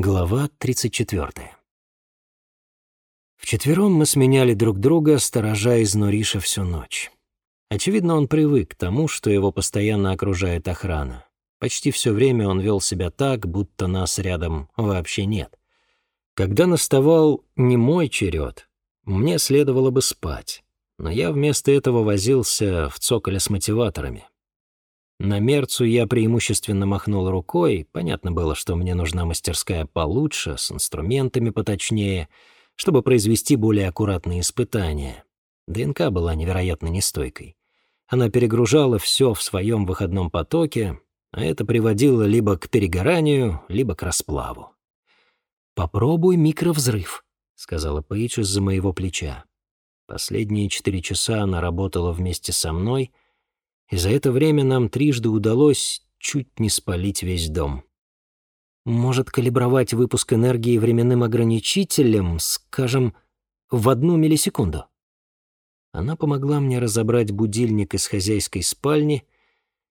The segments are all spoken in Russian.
Глава 34. Вчетвером мы сменяли друг друга, сторожа из Нориша всю ночь. Очевидно, он привык к тому, что его постоянно окружает охрана. Почти все время он вел себя так, будто нас рядом вообще нет. Когда наставал не мой черед, мне следовало бы спать, но я вместо этого возился в цоколе с мотиваторами. На мерцу я преимущественно махнул рукой, понятно было, что мне нужна мастерская получше, с инструментами поточнее, чтобы произвести более аккуратные испытания. ДНК была невероятно нестойкой. Она перегружала все в своем выходном потоке, а это приводило либо к перегоранию, либо к расплаву. «Попробуй микровзрыв», — сказала Пейдж из-за моего плеча. Последние четыре часа она работала вместе со мной — и за это время нам трижды удалось чуть не спалить весь дом. Может калибровать выпуск энергии временным ограничителем, скажем, в одну миллисекунду. Она помогла мне разобрать будильник из хозяйской спальни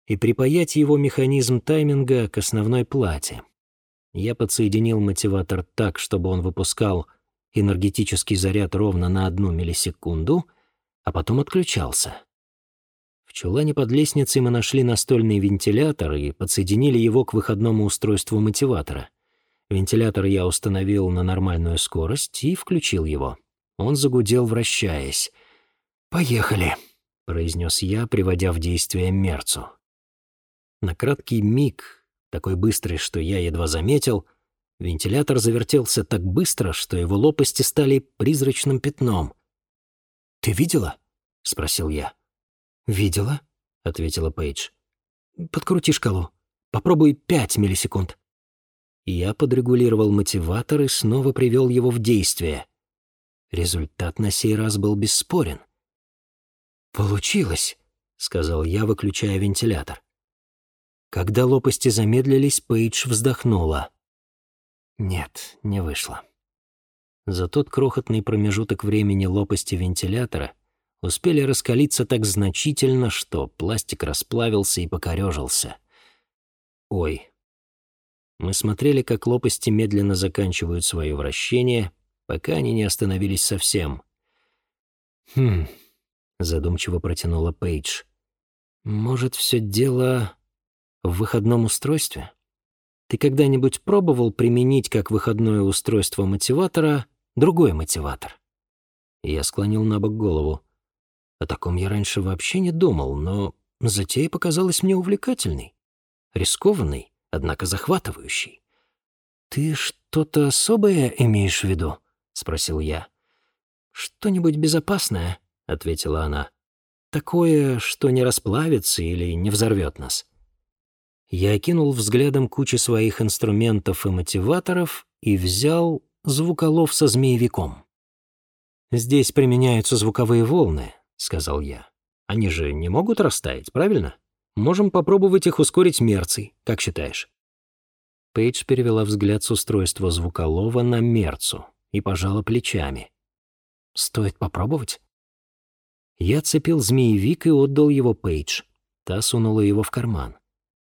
и припаять его механизм тайминга к основной плате. Я подсоединил мотиватор так, чтобы он выпускал энергетический заряд ровно на одну миллисекунду, а потом отключался чулане под лестницей мы нашли настольный вентилятор и подсоединили его к выходному устройству мотиватора. Вентилятор я установил на нормальную скорость и включил его. Он загудел, вращаясь. «Поехали», — произнес я, приводя в действие мерцу. На краткий миг, такой быстрый, что я едва заметил, вентилятор завертелся так быстро, что его лопасти стали призрачным пятном. «Ты видела?» — спросил я. «Видела», — ответила Пейдж. «Подкрути шкалу. Попробуй пять миллисекунд». Я подрегулировал мотиватор и снова привел его в действие. Результат на сей раз был бесспорен. «Получилось», — сказал я, выключая вентилятор. Когда лопасти замедлились, Пейдж вздохнула. Нет, не вышло. За тот крохотный промежуток времени лопасти вентилятора успели раскалиться так значительно, что пластик расплавился и покорежился. Ой. Мы смотрели, как лопасти медленно заканчивают свое вращение, пока они не остановились совсем. «Хм...» — задумчиво протянула Пейдж. «Может, все дело в выходном устройстве? Ты когда-нибудь пробовал применить как выходное устройство мотиватора другой мотиватор?» Я склонил на бок голову. О таком я раньше вообще не думал, но затея показалась мне увлекательной, рискованной, однако захватывающей. «Ты что-то особое имеешь в виду?» — спросил я. «Что-нибудь безопасное?» — ответила она. «Такое, что не расплавится или не взорвет нас». Я окинул взглядом кучу своих инструментов и мотиваторов и взял звуколов со змеевиком. Здесь применяются звуковые волны, — сказал я. «Они же не могут растаять, правильно? Можем попробовать их ускорить мерцей, как считаешь?» Пейдж перевела взгляд с устройства звуколова на мерцу и пожала плечами. «Стоит попробовать?» Я цепил змеевик и отдал его Пейдж. Та сунула его в карман.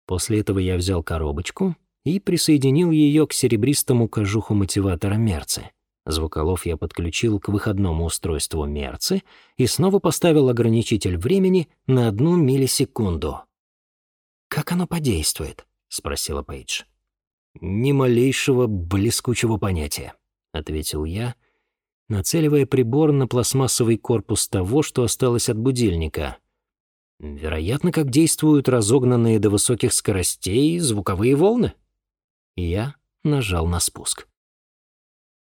После этого я взял коробочку и присоединил ее к серебристому кожуху мотиватора мерцы. Звуколов я подключил к выходному устройству мерцы и снова поставил ограничитель времени на одну миллисекунду. «Как оно подействует?» — спросила Пейдж. «Ни малейшего блескучего понятия», — ответил я, нацеливая прибор на пластмассовый корпус того, что осталось от будильника. «Вероятно, как действуют разогнанные до высоких скоростей звуковые волны». Я нажал на спуск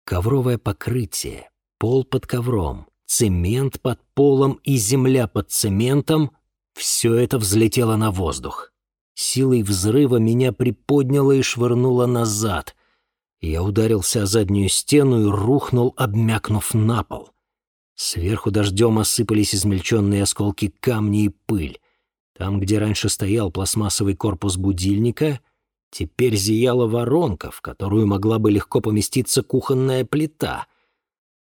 ковровое покрытие, пол под ковром, цемент под полом и земля под цементом — все это взлетело на воздух. Силой взрыва меня приподняло и швырнуло назад. Я ударился о заднюю стену и рухнул, обмякнув на пол. Сверху дождем осыпались измельченные осколки камней и пыль. Там, где раньше стоял пластмассовый корпус будильника — Теперь зияла воронка, в которую могла бы легко поместиться кухонная плита.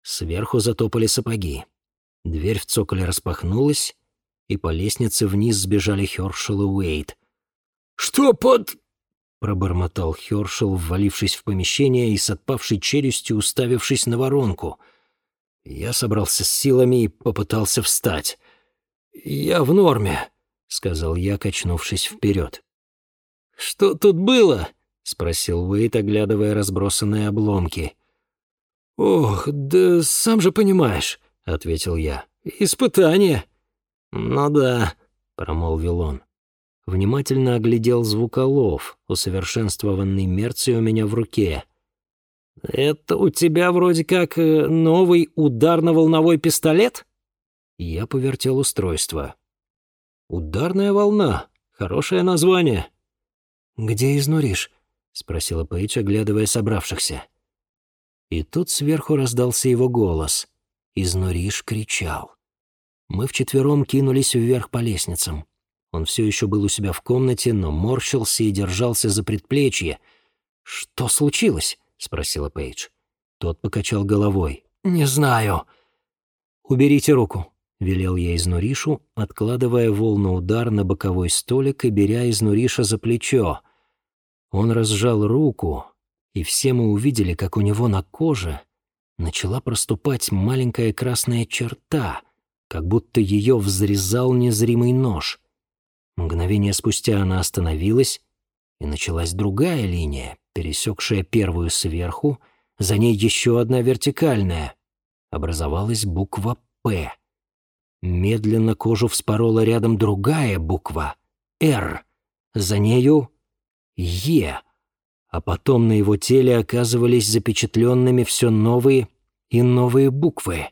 Сверху затопали сапоги. Дверь в цоколе распахнулась, и по лестнице вниз сбежали Хёршел и Уэйт. «Что под...» — пробормотал Хёршел, ввалившись в помещение и с отпавшей челюстью уставившись на воронку. Я собрался с силами и попытался встать. «Я в норме», — сказал я, качнувшись вперед. «Что тут было?» — спросил Уэйт, оглядывая разбросанные обломки. «Ох, да сам же понимаешь», — ответил я. «Испытание». «Ну да», — промолвил он. Внимательно оглядел звуколов, усовершенствованный мерцей у меня в руке. «Это у тебя вроде как э, новый ударно-волновой пистолет?» Я повертел устройство. «Ударная волна. Хорошее название». «Где изнуришь?» — спросила Пейдж, оглядывая собравшихся. И тут сверху раздался его голос. Изнуриш кричал. Мы вчетвером кинулись вверх по лестницам. Он все еще был у себя в комнате, но морщился и держался за предплечье. «Что случилось?» — спросила Пейдж. Тот покачал головой. «Не знаю». «Уберите руку», — велел я изнуришу, откладывая волну удар на боковой столик и беря изнуриша за плечо. Он разжал руку, и все мы увидели, как у него на коже начала проступать маленькая красная черта, как будто ее взрезал незримый нож. Мгновение спустя она остановилась, и началась другая линия, пересекшая первую сверху, за ней еще одна вертикальная. Образовалась буква «П». Медленно кожу вспорола рядом другая буква «Р», за нею «Е» а потом на его теле оказывались запечатленными все новые и новые буквы.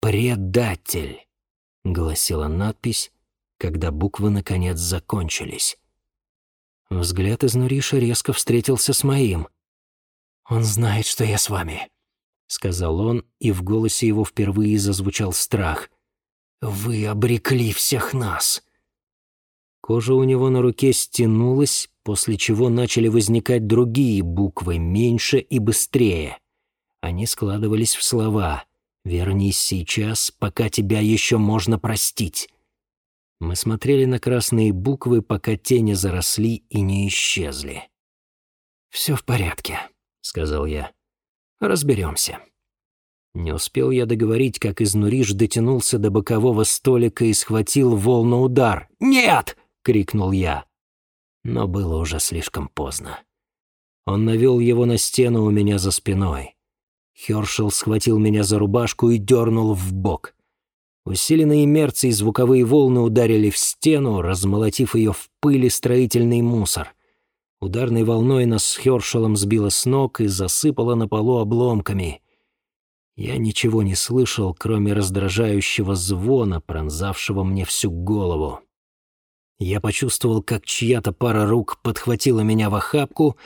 «Предатель», — гласила надпись, когда буквы наконец закончились. Взгляд из Нуриша резко встретился с моим. «Он знает, что я с вами», — сказал он, и в голосе его впервые зазвучал страх. «Вы обрекли всех нас». Кожа у него на руке стянулась, после чего начали возникать другие буквы, меньше и быстрее. Они складывались в слова «Вернись сейчас, пока тебя еще можно простить». Мы смотрели на красные буквы, пока тени заросли и не исчезли. «Все в порядке», — сказал я. «Разберемся». Не успел я договорить, как изнуриш дотянулся до бокового столика и схватил волну удар. «Нет!» — крикнул я но было уже слишком поздно. Он навел его на стену у меня за спиной. Хершел схватил меня за рубашку и дернул в бок. Усиленные мерцы и звуковые волны ударили в стену, размолотив ее в пыли строительный мусор. Ударной волной нас с Хершелом сбило с ног и засыпало на полу обломками. Я ничего не слышал, кроме раздражающего звона, пронзавшего мне всю голову. Я почувствовал, как чья-то пара рук подхватила меня в охапку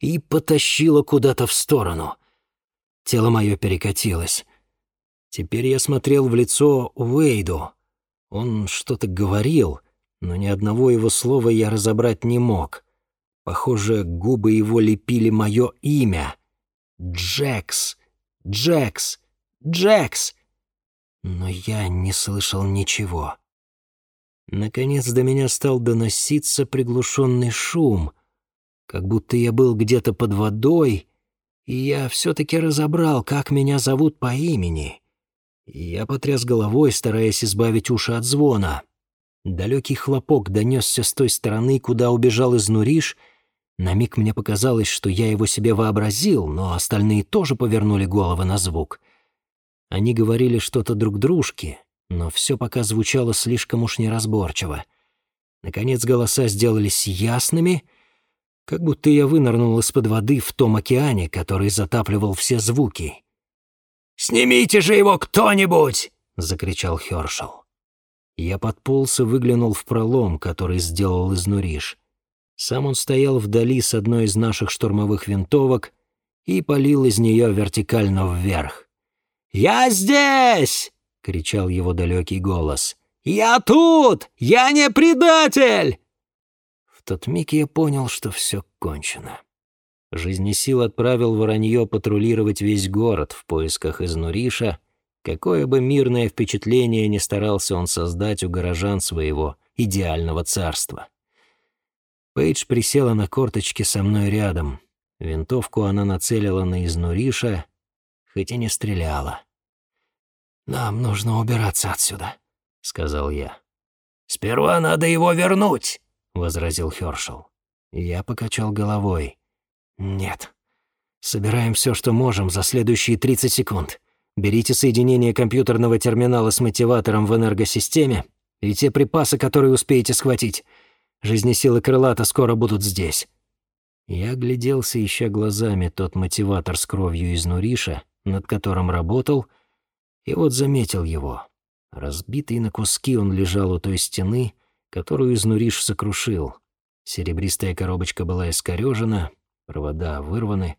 и потащила куда-то в сторону. Тело мое перекатилось. Теперь я смотрел в лицо Уэйду. Он что-то говорил, но ни одного его слова я разобрать не мог. Похоже, губы его лепили мое имя. Джекс, Джекс, Джекс. Но я не слышал ничего. Наконец до меня стал доноситься приглушенный шум, как будто я был где-то под водой, и я все-таки разобрал, как меня зовут по имени. Я потряс головой, стараясь избавить уши от звона. Далекий хлопок донесся с той стороны, куда убежал изнуриш. На миг мне показалось, что я его себе вообразил, но остальные тоже повернули головы на звук. Они говорили что-то друг дружке, но все пока звучало слишком уж неразборчиво. Наконец голоса сделались ясными, как будто я вынырнул из-под воды в том океане, который затапливал все звуки. «Снимите же его кто-нибудь!» — закричал Хёршел. Я подполз и выглянул в пролом, который сделал изнуриш. Сам он стоял вдали с одной из наших штурмовых винтовок и полил из нее вертикально вверх. «Я здесь!» — кричал его далекий голос. «Я тут! Я не предатель!» В тот миг я понял, что все кончено. Жизнесил отправил воронье патрулировать весь город в поисках изнуриша, какое бы мирное впечатление не старался он создать у горожан своего идеального царства. Пейдж присела на корточки со мной рядом. Винтовку она нацелила на изнуриша, хоть и не стреляла. «Нам нужно убираться отсюда», — сказал я. «Сперва надо его вернуть», — возразил Хёршел. Я покачал головой. «Нет. Собираем все, что можем за следующие 30 секунд. Берите соединение компьютерного терминала с мотиватором в энергосистеме и те припасы, которые успеете схватить. Жизнесилы крылата скоро будут здесь». Я гляделся, ища глазами тот мотиватор с кровью из Нуриша, над которым работал, и вот заметил его. Разбитый на куски он лежал у той стены, которую Изнуриш сокрушил. Серебристая коробочка была искорежена, провода вырваны.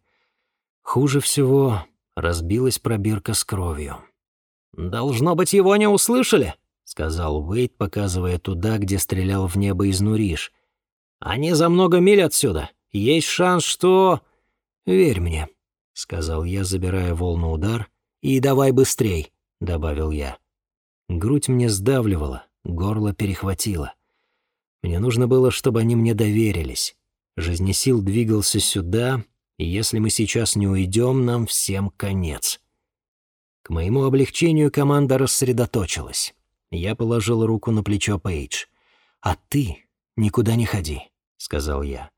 Хуже всего разбилась пробирка с кровью. «Должно быть, его не услышали», — сказал Уэйт, показывая туда, где стрелял в небо Изнуриш. «Они за много миль отсюда. Есть шанс, что...» «Верь мне», — сказал я, забирая волну удар. «И давай быстрей», — добавил я. Грудь мне сдавливала, горло перехватило. Мне нужно было, чтобы они мне доверились. Жизнесил двигался сюда, и если мы сейчас не уйдем, нам всем конец. К моему облегчению команда рассредоточилась. Я положил руку на плечо Пейдж. «А ты никуда не ходи», — сказал я.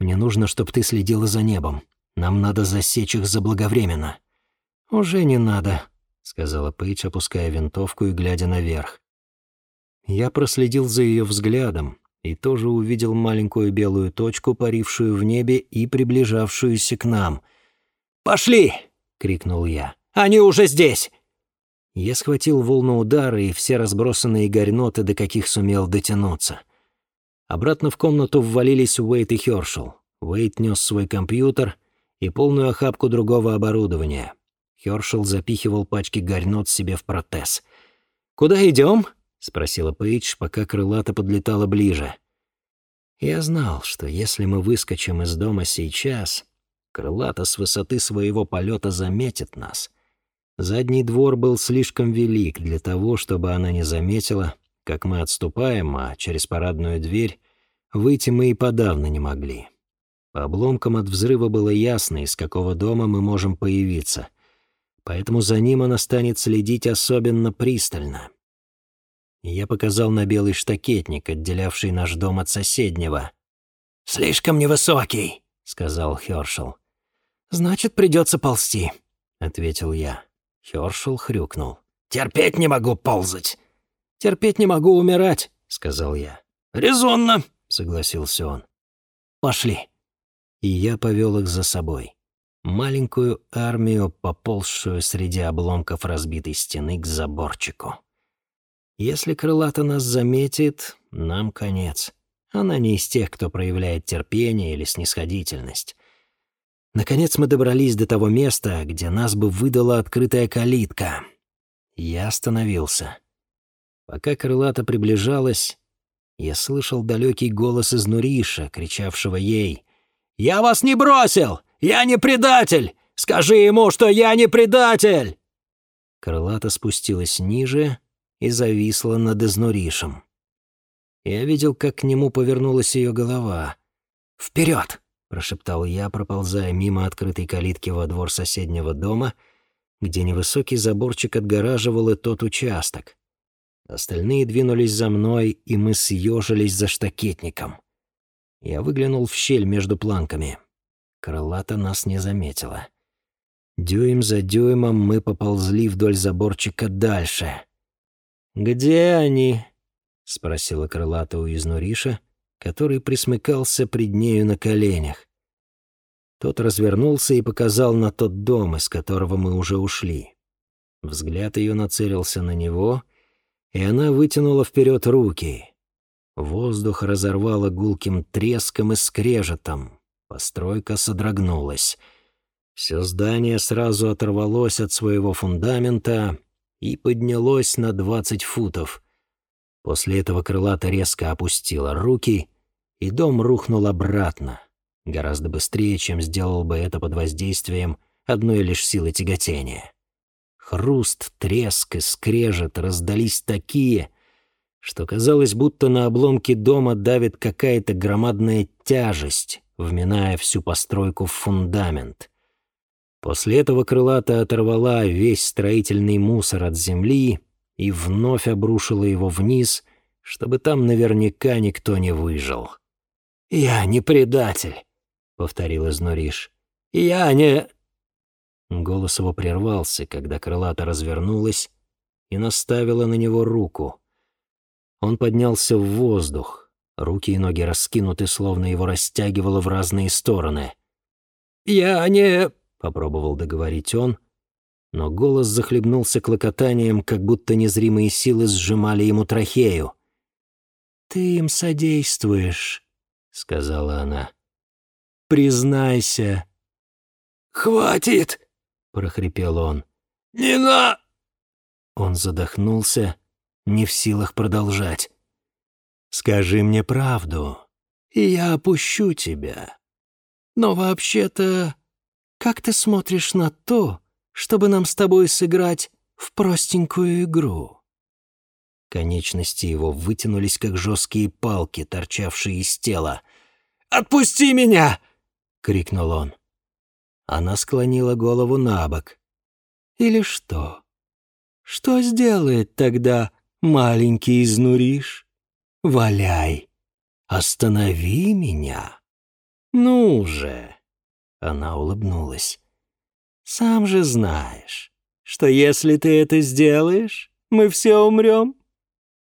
«Мне нужно, чтобы ты следила за небом. Нам надо засечь их заблаговременно». «Уже не надо», — сказала Пейдж, опуская винтовку и глядя наверх. Я проследил за ее взглядом, и тоже увидел маленькую белую точку, парившую в небе и приближавшуюся к нам. «Пошли!» — крикнул я. «Они уже здесь!» Я схватил волну удара и все разбросанные горьноты, до каких сумел дотянуться. Обратно в комнату ввалились Уэйт и Хёршел. Уэйт нес свой компьютер и полную охапку другого оборудования. Хёршел запихивал пачки горьнот себе в протез. «Куда идем?» — спросила Пейдж, пока крылата подлетала ближе. Я знал, что если мы выскочим из дома сейчас, крылата с высоты своего полета заметит нас. Задний двор был слишком велик для того, чтобы она не заметила, как мы отступаем, а через парадную дверь выйти мы и подавно не могли. По обломкам от взрыва было ясно, из какого дома мы можем появиться, поэтому за ним она станет следить особенно пристально. Я показал на белый штакетник, отделявший наш дом от соседнего. «Слишком невысокий», — сказал Хёршел. «Значит, придется ползти», — ответил я. Хёршел хрюкнул. «Терпеть не могу ползать». «Терпеть не могу умирать», — сказал я. «Резонно», — согласился он. «Пошли». И я повел их за собой. Маленькую армию, поползшую среди обломков разбитой стены к заборчику. Если крылата нас заметит, нам конец. Она не из тех, кто проявляет терпение или снисходительность. Наконец мы добрались до того места, где нас бы выдала открытая калитка. Я остановился. Пока крылата приближалась, я слышал далекий голос из Нуриша, кричавшего ей «Я вас не бросил! Я не предатель! Скажи ему, что я не предатель!» Крылата спустилась ниже и зависла над изнуришем. Я видел, как к нему повернулась ее голова. «Вперед!» — прошептал я, проползая мимо открытой калитки во двор соседнего дома, где невысокий заборчик отгораживал и тот участок. Остальные двинулись за мной, и мы съежились за штакетником. Я выглянул в щель между планками. Крылата нас не заметила. Дюйм за дюймом мы поползли вдоль заборчика дальше. «Где они?» — спросила крылата у изнуриша, который присмыкался пред нею на коленях. Тот развернулся и показал на тот дом, из которого мы уже ушли. Взгляд ее нацелился на него, и она вытянула вперед руки. Воздух разорвало гулким треском и скрежетом. Постройка содрогнулась. Все здание сразу оторвалось от своего фундамента и поднялось на двадцать футов. После этого крылата резко опустила руки, и дом рухнул обратно, гораздо быстрее, чем сделал бы это под воздействием одной лишь силы тяготения. Хруст, треск и скрежет раздались такие, что казалось, будто на обломке дома давит какая-то громадная тяжесть, вминая всю постройку в фундамент. После этого крылата оторвала весь строительный мусор от земли и вновь обрушила его вниз, чтобы там наверняка никто не выжил. «Я не предатель», — повторил Изнуриш. «Я не...» Голос его прервался, когда крылата развернулась и наставила на него руку. Он поднялся в воздух, руки и ноги раскинуты, словно его растягивало в разные стороны. «Я не...» — попробовал договорить он, но голос захлебнулся клокотанием, как будто незримые силы сжимали ему трахею. «Ты им содействуешь», — сказала она. «Признайся». «Хватит!» — прохрипел он. «Не на...» Он задохнулся, не в силах продолжать. «Скажи мне правду, и я опущу тебя. Но вообще-то, как ты смотришь на то, чтобы нам с тобой сыграть в простенькую игру?» Конечности его вытянулись, как жесткие палки, торчавшие из тела. «Отпусти меня!» — крикнул он. Она склонила голову на бок. «Или что? Что сделает тогда маленький изнуриш? Валяй! Останови меня! Ну же!» Она улыбнулась. «Сам же знаешь, что если ты это сделаешь, мы все умрем.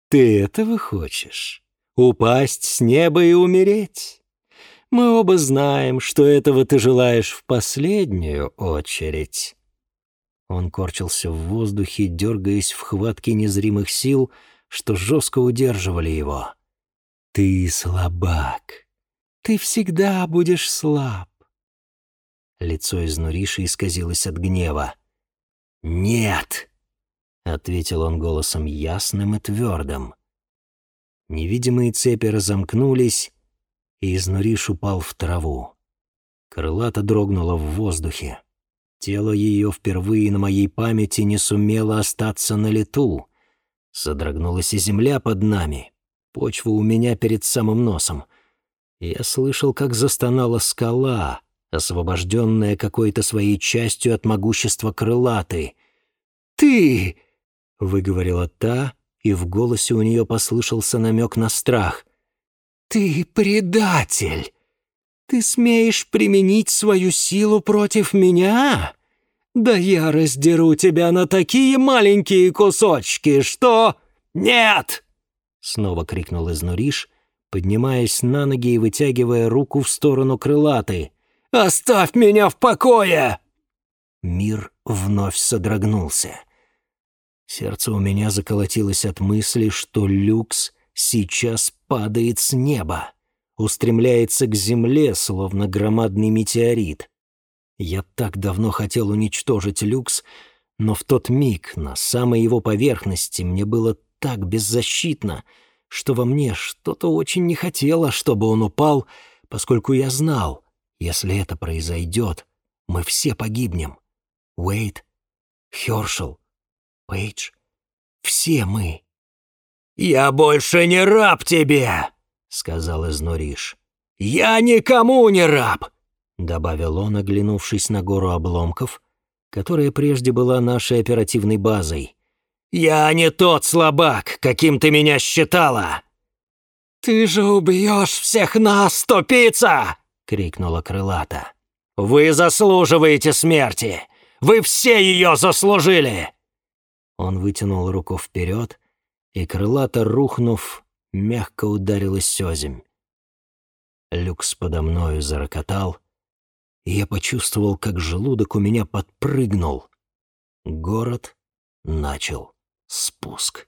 Ты этого хочешь? Упасть с неба и умереть? Мы оба знаем, что этого ты желаешь в последнюю очередь». Он корчился в воздухе, дергаясь в хватке незримых сил, что жестко удерживали его. «Ты слабак. Ты всегда будешь слаб». Лицо изнуриши исказилось от гнева. «Нет!» — ответил он голосом ясным и твердым. Невидимые цепи разомкнулись, и изнуриш упал в траву. Крылата дрогнула в воздухе. Тело ее впервые на моей памяти не сумело остаться на лету. Содрогнулась и земля под нами, почва у меня перед самым носом. Я слышал, как застонала скала, освобожденная какой-то своей частью от могущества крылаты. «Ты!» — выговорила та, и в голосе у нее послышался намек на страх. «Ты предатель! Ты смеешь применить свою силу против меня? Да я раздеру тебя на такие маленькие кусочки, что...» «Нет!» — снова крикнул изнуриш, поднимаясь на ноги и вытягивая руку в сторону крылаты. «Оставь меня в покое!» Мир вновь содрогнулся. Сердце у меня заколотилось от мысли, что люкс сейчас падает с неба, устремляется к земле, словно громадный метеорит. Я так давно хотел уничтожить люкс, но в тот миг на самой его поверхности мне было так беззащитно, что во мне что-то очень не хотело, чтобы он упал, поскольку я знал, если это произойдет, мы все погибнем. Уэйт, Хёршел, Пейдж, все мы. «Я больше не раб тебе!» — сказал Изнуриш. «Я никому не раб!» — добавил он, оглянувшись на гору обломков, которая прежде была нашей оперативной базой. «Я не тот слабак, каким ты меня считала!» «Ты же убьешь всех нас, тупица!» — крикнула крылата. «Вы заслуживаете смерти! Вы все ее заслужили!» Он вытянул руку вперед, и крылато рухнув, мягко ударилась озимь. Люкс подо мною зарокотал, и я почувствовал, как желудок у меня подпрыгнул. Город начал спуск.